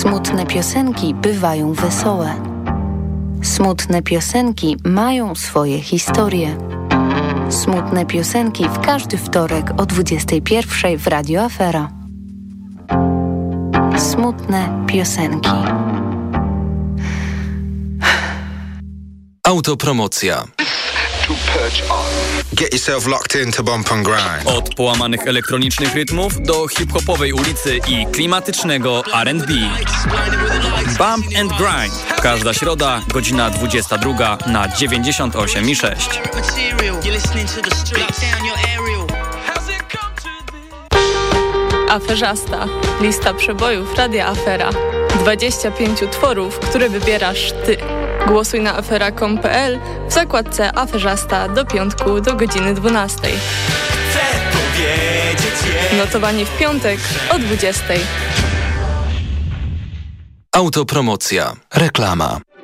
Smutne piosenki bywają wesołe. Smutne piosenki mają swoje historie. Smutne piosenki w każdy wtorek o 21 w Radio Afera. Smutne piosenki. Autopromocja. Get yourself locked into bump and grind. Od połamanych elektronicznych rytmów do hip-hopowej ulicy i klimatycznego R&B. Bump and Grind. Każda środa, godzina 22 na 98 i 6. Aferzasta. Lista przebojów Radia Afera. 25 utworów, które wybierasz Ty. Głosuj na afera.com.pl w zakładce Aferzasta do piątku do godziny 12. Notowanie w piątek o 20. Autopromocja. Reklama.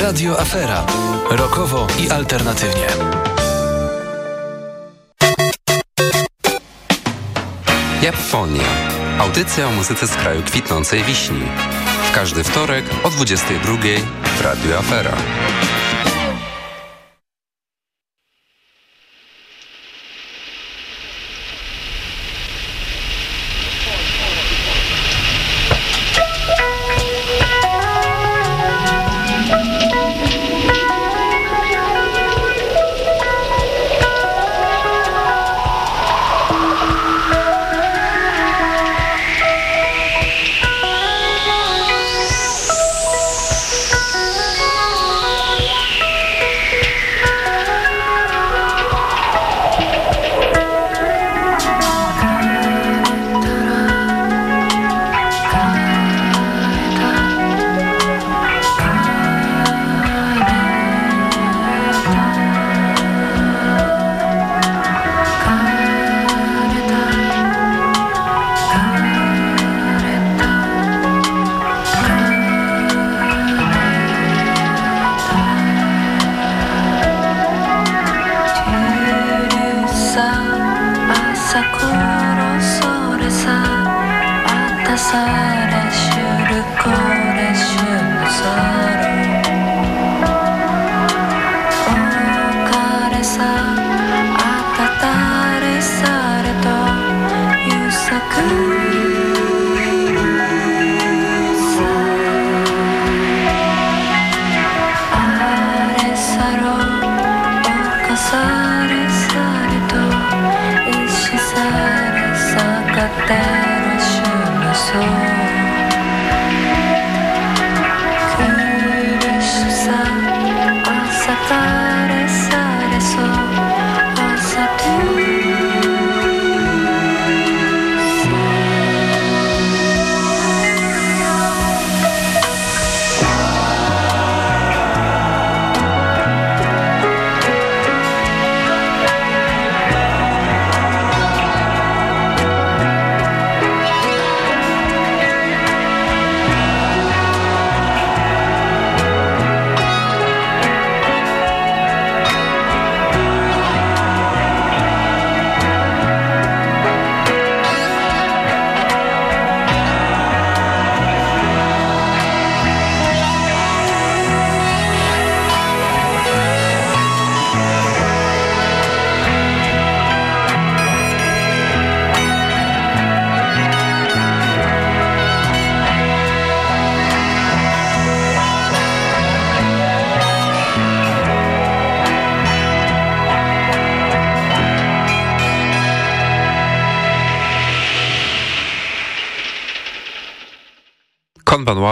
Radio Afera. Rokowo i alternatywnie. Japfonia. Audycja o muzyce z kraju kwitnącej wiśni. W każdy wtorek o 22 w Radio Afera.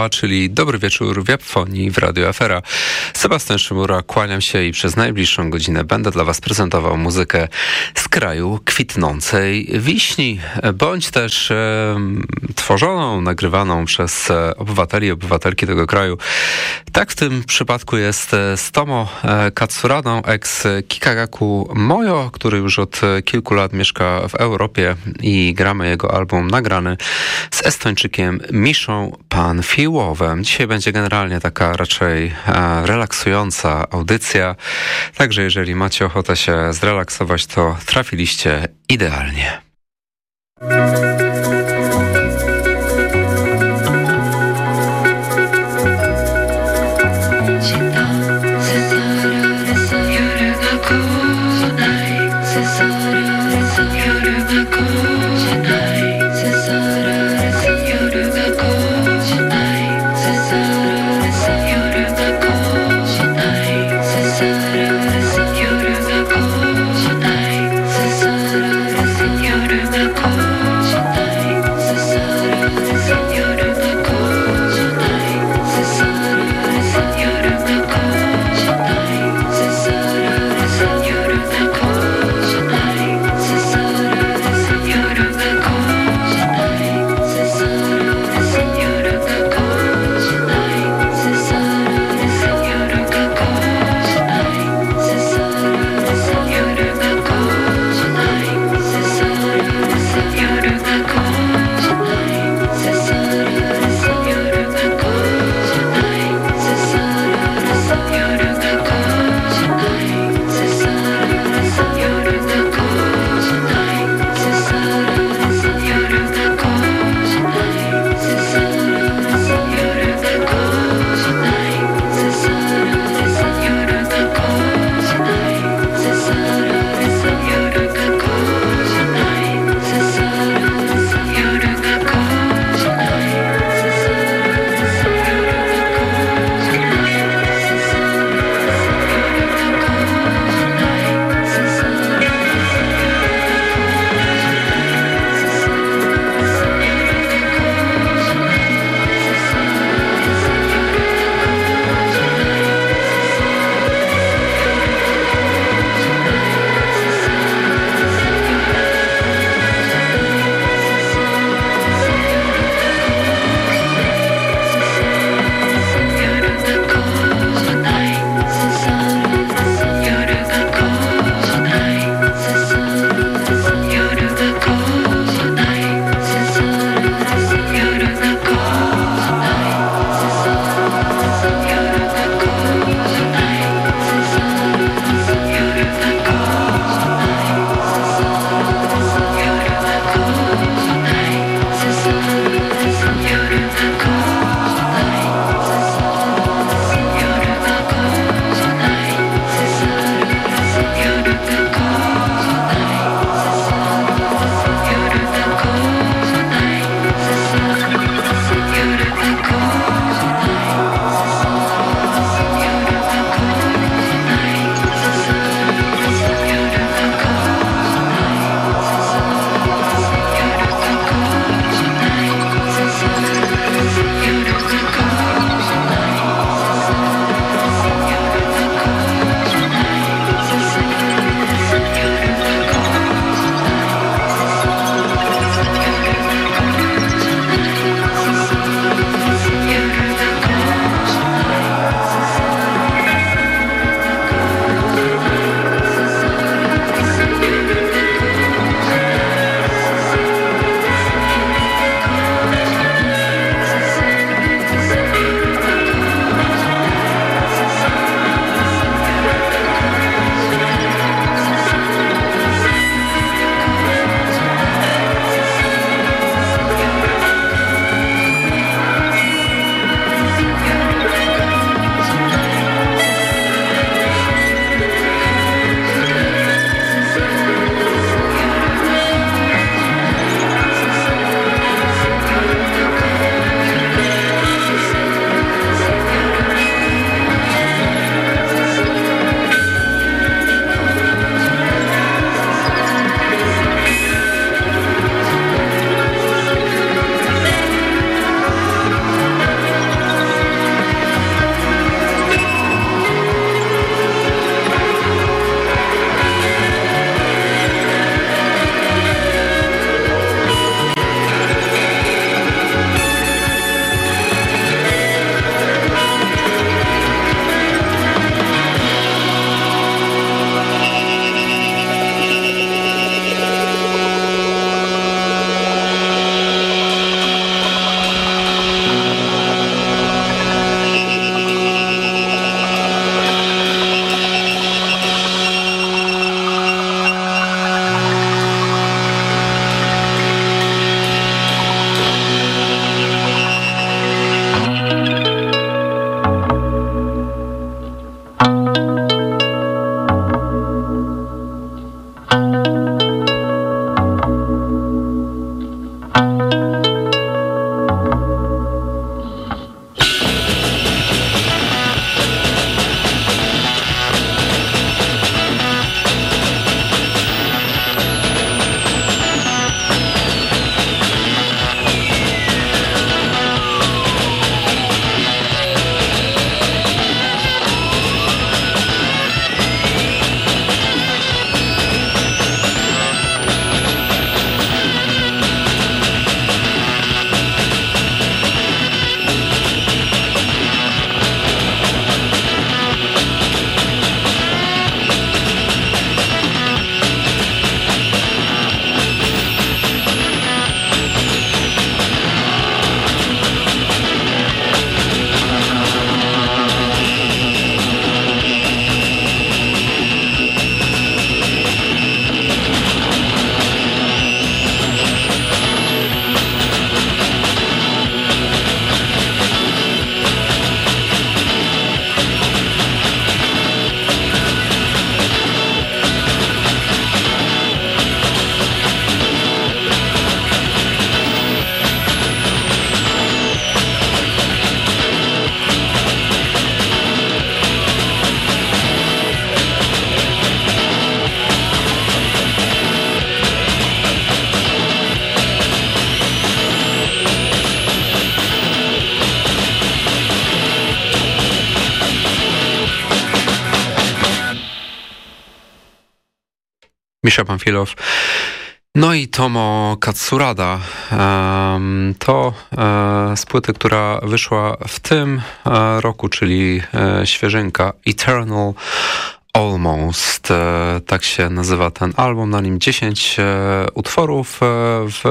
Czyli Dobry Wieczór w Japfonii w Radio Afera. Sebastian Szymura, kłaniam się i przez najbliższą godzinę będę dla Was prezentował muzykę z kraju kwitnącej wiśni, bądź też e, tworzoną, nagrywaną przez e, obywateli i obywatelki tego kraju. Tak tym przypadku jest z Tomo e, Katsuraną, ex Kikagaku Mojo, który już od kilku lat mieszka w Europie i gramy jego album nagrany z Estończykiem Miszą Panfiłowem. Dzisiaj będzie generalnie taka raczej e, relaksująca audycja, także jeżeli macie ochotę się zrelaksować, to trafiliście idealnie. Misza Panfilow. No i Tomo Katsurada to e, z płyty, która wyszła w tym e, roku, czyli e, świeżynka Eternal Almost, tak się nazywa ten album, na nim 10 utworów w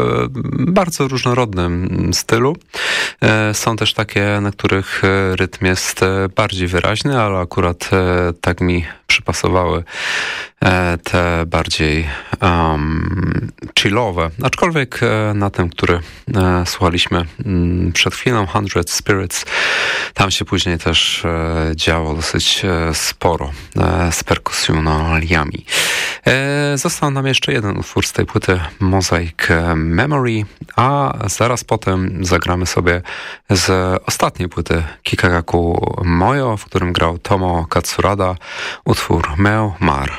bardzo różnorodnym stylu. Są też takie, na których rytm jest bardziej wyraźny, ale akurat tak mi przypasowały E, te bardziej um, chillowe. Aczkolwiek e, na tym, który e, słuchaliśmy mm, przed chwilą, Hundred Spirits, tam się później też działo dosyć sporo z perkusjonaliami. E, został nam jeszcze jeden utwór z tej płyty Mosaic Memory, a zaraz potem zagramy sobie z ostatniej płyty Kikagaku Mojo, w którym grał Tomo Katsurada, utwór Meo Mar.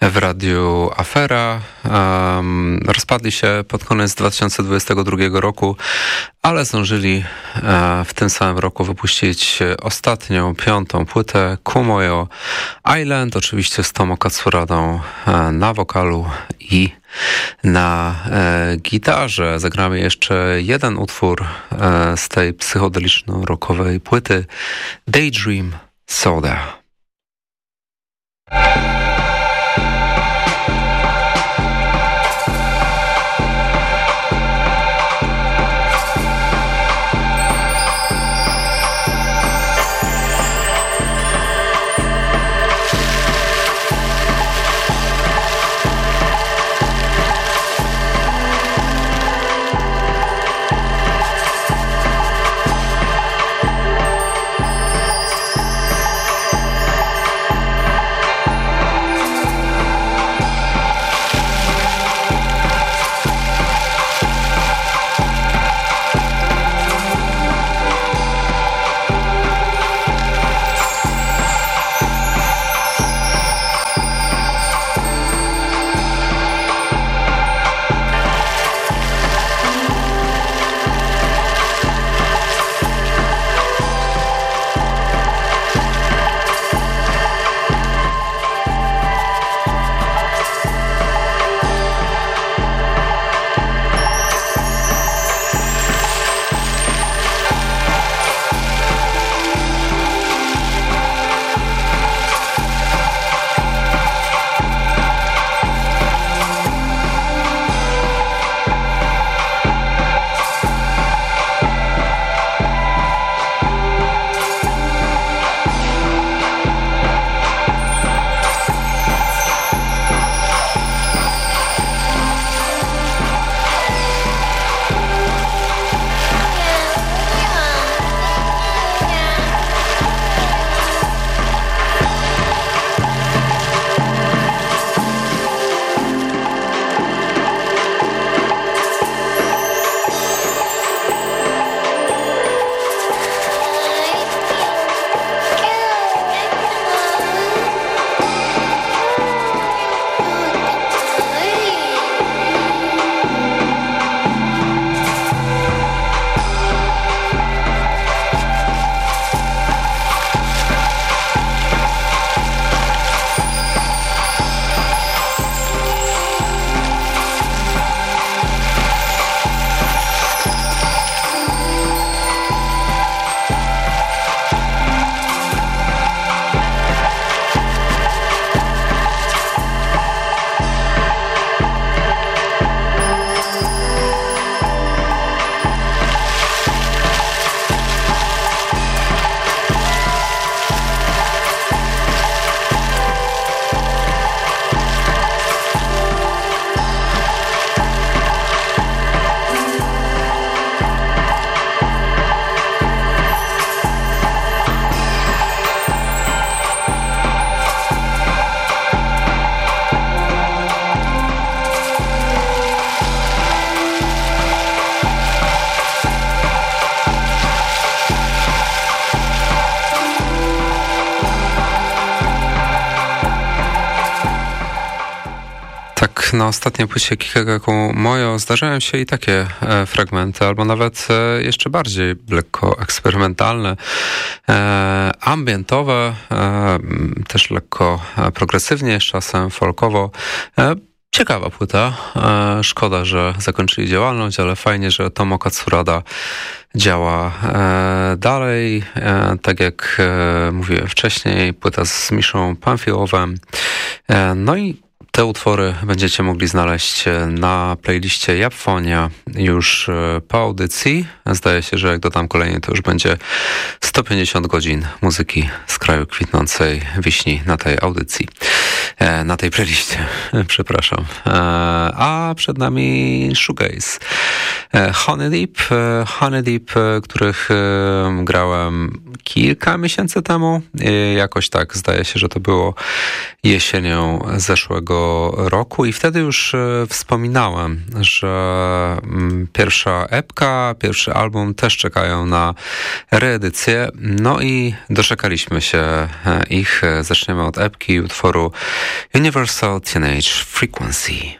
W radiu Afera. Um, rozpadli się pod koniec 2022 roku, ale zdążyli e, w tym samym roku wypuścić ostatnią, piątą płytę Kumoyo Island, oczywiście z Tomo Katsuradą e, na wokalu i na e, gitarze. Zagramy jeszcze jeden utwór e, z tej psychodeliczno-rockowej płyty Daydream Soda. Na ostatniej płycie Kikagaku Mojo zdarzają się i takie e, fragmenty, albo nawet e, jeszcze bardziej lekko eksperymentalne, e, ambientowe, e, też lekko e, progresywnie, czasem folkowo. E, ciekawa płyta. Szkoda, że zakończyli działalność, ale fajnie, że Tomo Katsurada działa dalej. Tak jak mówiłem wcześniej, płyta z Miszą Panfiłowem. No i te utwory będziecie mogli znaleźć e, na playliście Japfonia już e, po audycji. Zdaje się, że jak dodam kolejnie, to już będzie 150 godzin muzyki z kraju kwitnącej wiśni na tej audycji. E, na tej playliście, przepraszam. A przed nami Shoegaze. Honey Deep, Honey Deep, których grałem kilka miesięcy temu. Jakoś tak zdaje się, że to było jesienią zeszłego roku i wtedy już e, wspominałem, że mm, pierwsza epka, pierwszy album też czekają na reedycję. No i doczekaliśmy się e, ich. Zaczniemy od epki utworu Universal Teenage Frequency.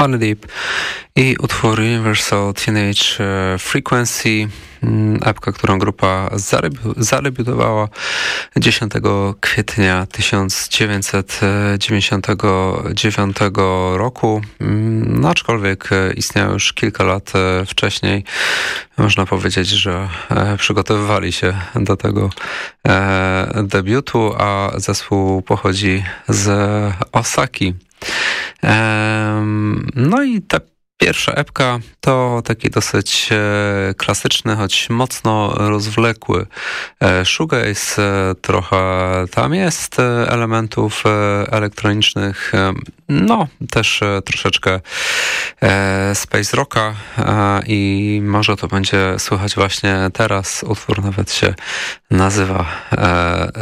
Honey i utwór Universal Teenage e, Frequency, mm, epka, którą grupa zadebiutowała 10 kwietnia 1999 roku, no, aczkolwiek istniał już kilka lat e, wcześniej. Można powiedzieć, że e, przygotowywali się do tego debiutu, a zespół pochodzi z Osaki. No i ta pierwsza epka to taki dosyć e, klasyczny, choć mocno rozwlekły e, shoegaze. E, trochę tam jest elementów elektronicznych, no też troszeczkę space rocka i może to będzie słychać właśnie teraz. Utwór nawet się nazywa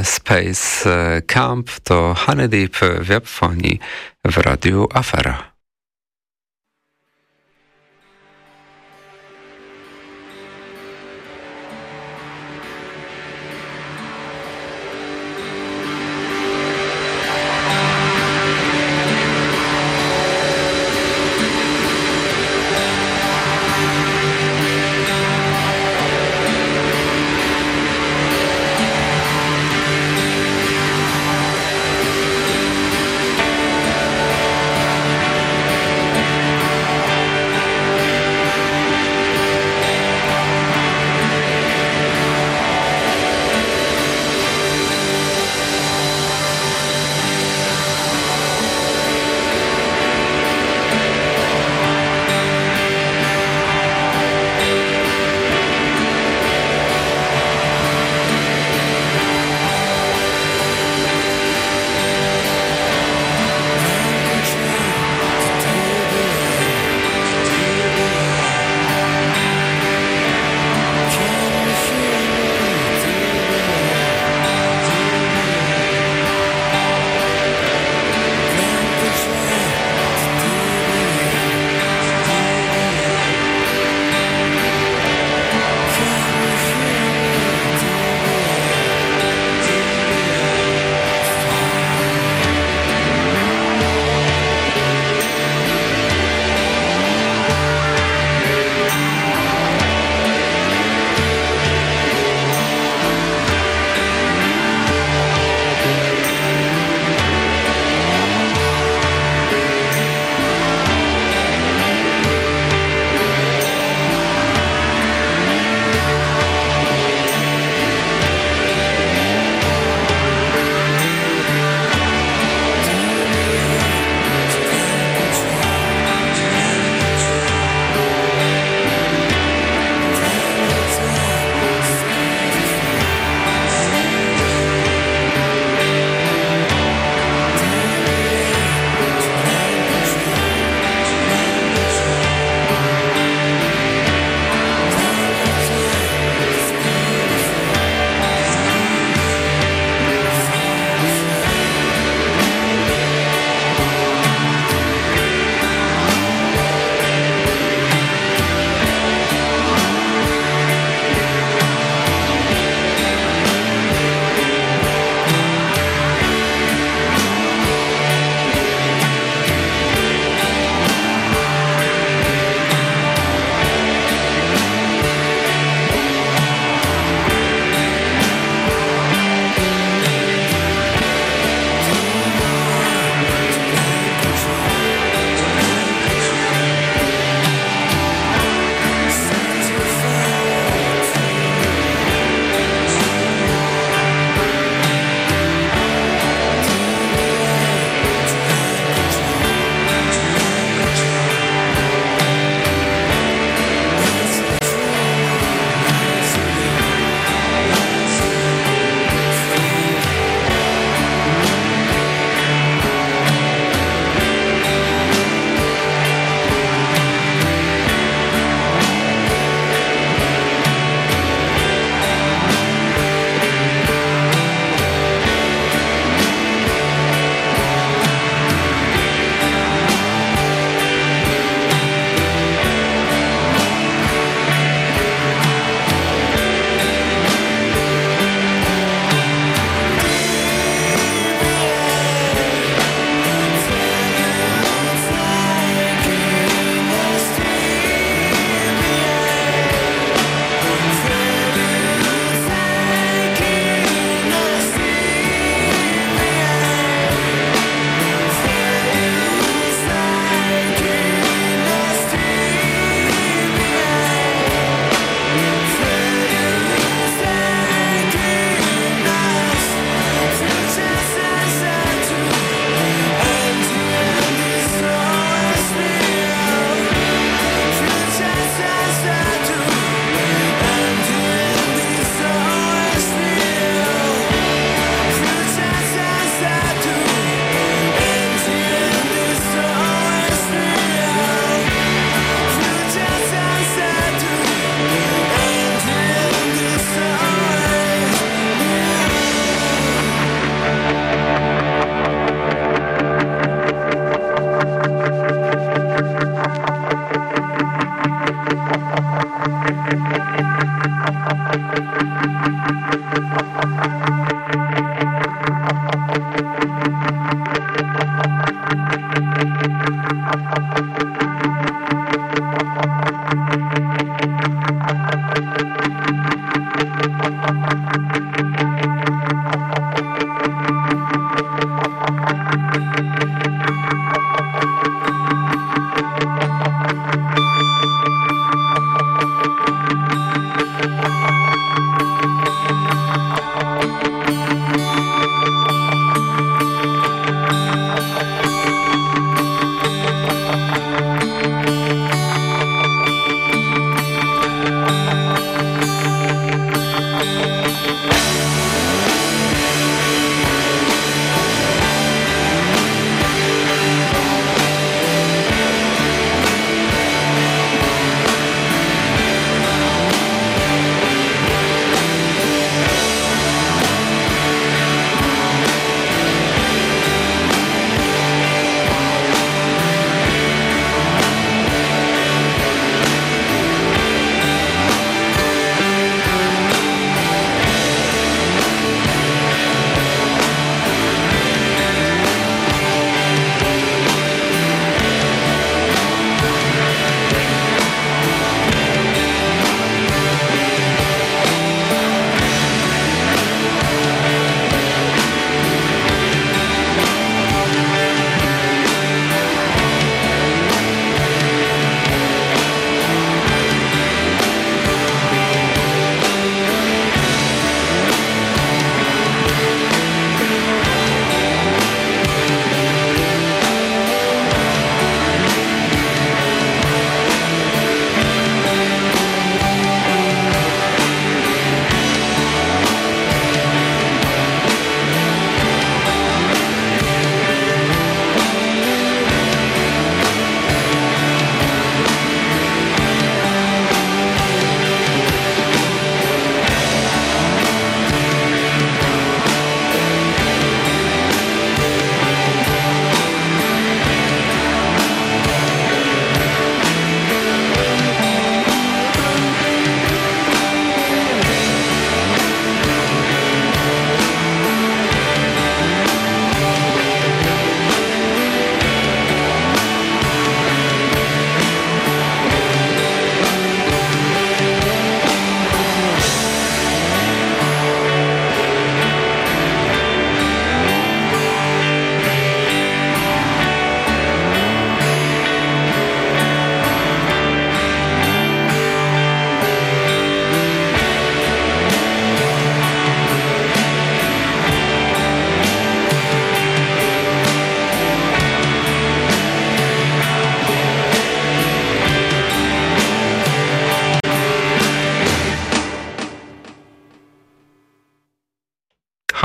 Space Camp. To Honey Deep w Japonii w radiu Afera.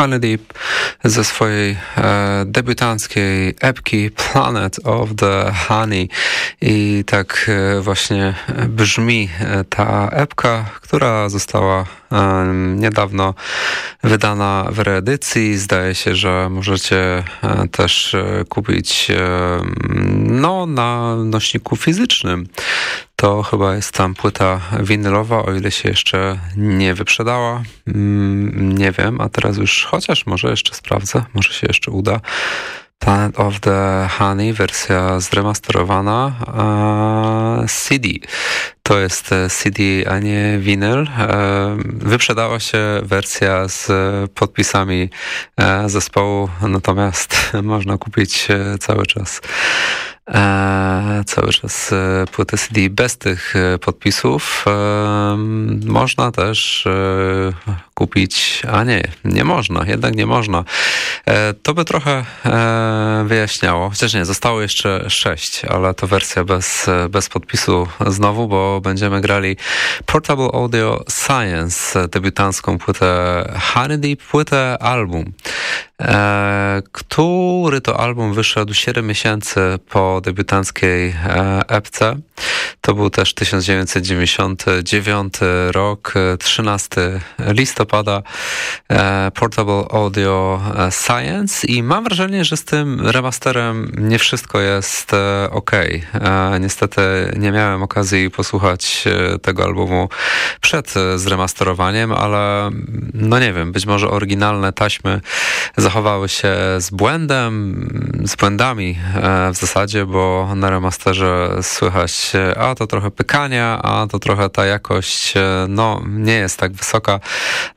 Honey Deep ze swojej e, debiutanckiej epki Planet of the Honey i tak e, właśnie brzmi e, ta epka, która została e, niedawno wydana w reedycji. Zdaje się, że możecie e, też kupić no, na nośniku fizycznym to chyba jest tam płyta winylowa, o ile się jeszcze nie wyprzedała. Mm, nie wiem, a teraz już chociaż może jeszcze sprawdzę, może się jeszcze uda. Planet of the Honey, wersja zremasterowana CD. To jest e, CD, a nie winyl. E, wyprzedała się wersja z podpisami e, zespołu, natomiast można kupić cały czas e, cały czas e, płyty CD bez tych e, podpisów. E, można też e, kupić, a nie, nie można, jednak nie można. E, to by trochę wyjaśniało, chociaż nie, zostało jeszcze sześć, ale to wersja bez, bez podpisu znowu, bo będziemy grali Portable Audio Science, debiutancką płytę Honeydeep, płytę album, który to album wyszedł 7 miesięcy po debiutanckiej e, epce. To był też 1999 rok, 13 listopada, e, Portable Audio Science i mam wrażenie, że z tym remasterem nie wszystko jest ok. Niestety nie miałem okazji posłuchać e, tego albumu przed zremasterowaniem, ale no nie wiem, być może oryginalne taśmy zachowały się z błędem, z błędami w zasadzie, bo na remasterze słychać, a to trochę pykania, a to trochę ta jakość, no nie jest tak wysoka.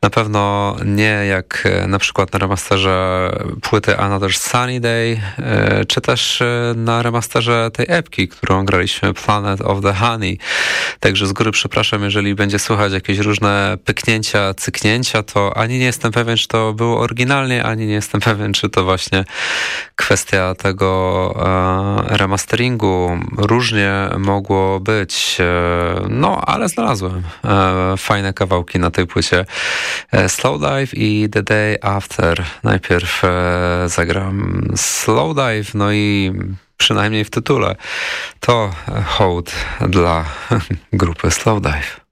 Na pewno nie jak na przykład na remasterze płyty Another Sunny Day, e, czy też e, na remasterze tej epki, którą graliśmy Planet of the Honey. Także z góry przepraszam, jeżeli będzie słychać jakieś różne pyknięcia, cyknięcia, to ani nie jestem pewien, czy to było oryginalnie, ani nie jestem pewien, czy to właśnie kwestia tego e, remasteringu różnie mogło być, e, no ale znalazłem e, fajne kawałki na tej płycie. E, Slow Dive i The Day After. Najpierw zagram Slow Dive, no i przynajmniej w tytule to hołd dla grupy Slow Dive.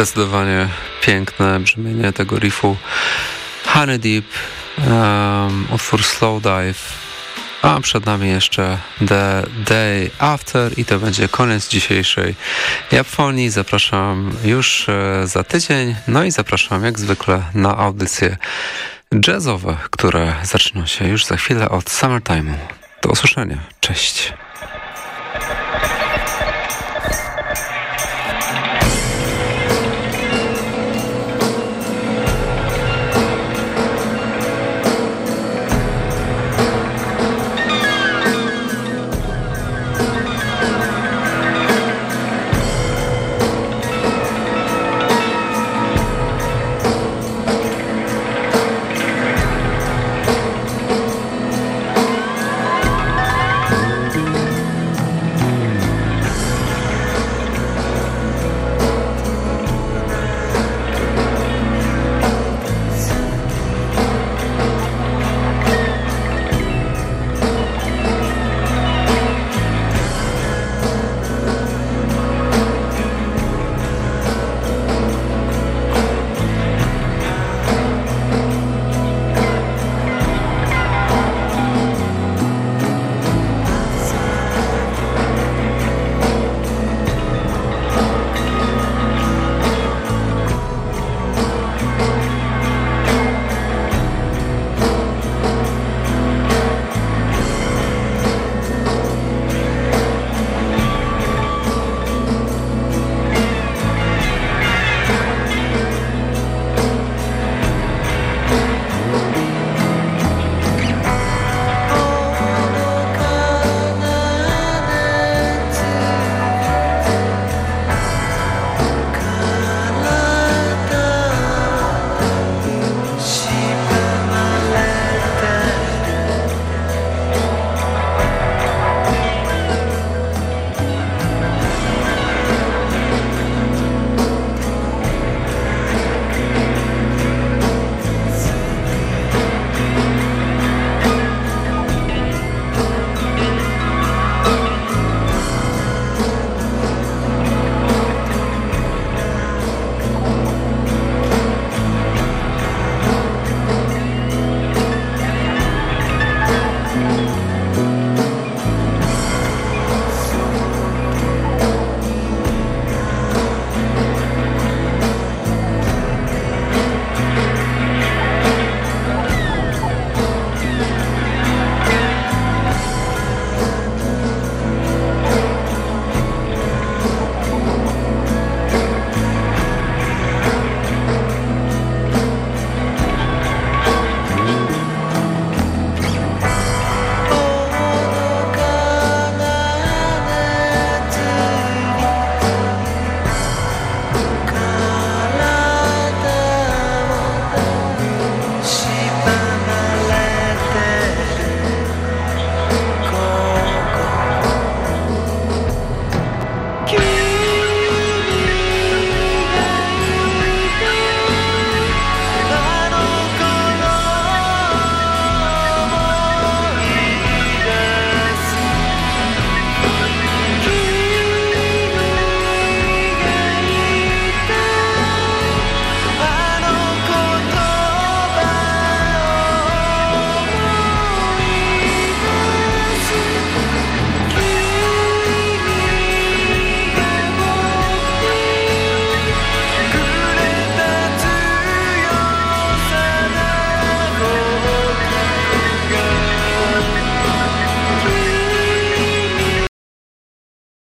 Zdecydowanie piękne brzmienie tego riffu. Honey Deep, um, utwór Slow Dive, a przed nami jeszcze The Day After i to będzie koniec dzisiejszej Japonii. Zapraszam już e, za tydzień, no i zapraszam jak zwykle na audycje jazzowe, które zaczną się już za chwilę od Summertime'u. Do usłyszenia. Cześć.